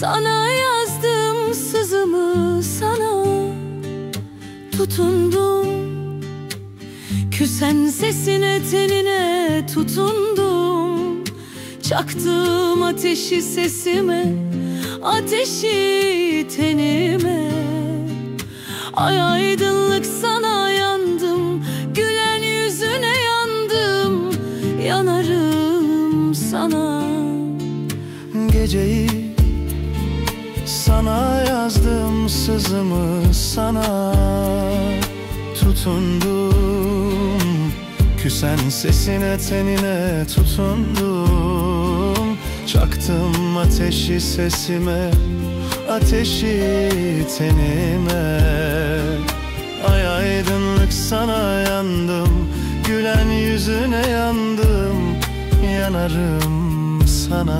Sana yazdım sızımı sana Tutundum. Küsen sesine tenine tutundum. Çaktım ateşi sesime Ateşi tenime. Ay aydınlık sana yandım Gülen yüzüne yandım. Yanarım sana. Geceyi sana yazdım sızımı sana tutundum. Küsen sesine tenine tutundum. Çaktım ateşi sesime ateşi tenime. Ay aydınlık sana yandım Gülen yüzüne yandım. Yanarım sana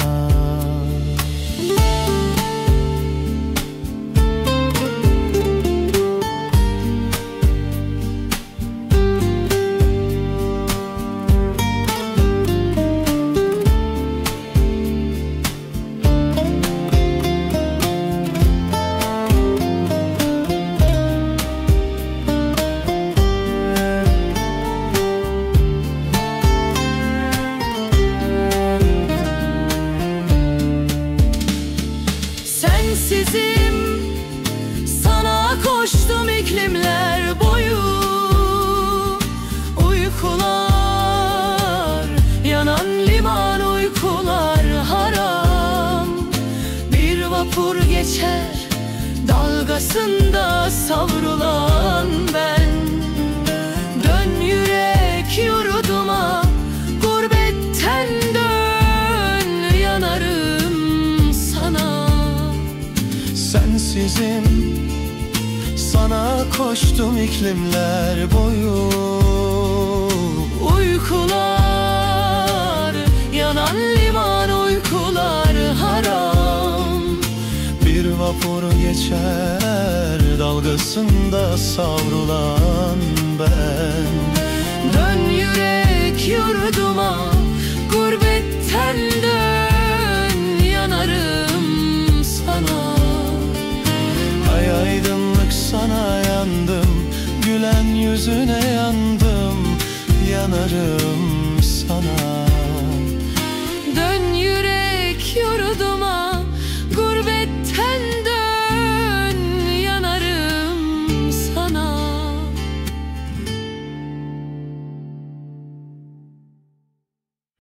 Sensizim Sana koştum iklimler boyu. Uykular Yanan liman uykular haram. Bir vapur geçer Dalgasında savrulan ben Sensizim. Sana koştum iklimler boyu. Uykular Yanan liman uykular haram. Bir vapur geçer Dalgasında savrulan ben yanarım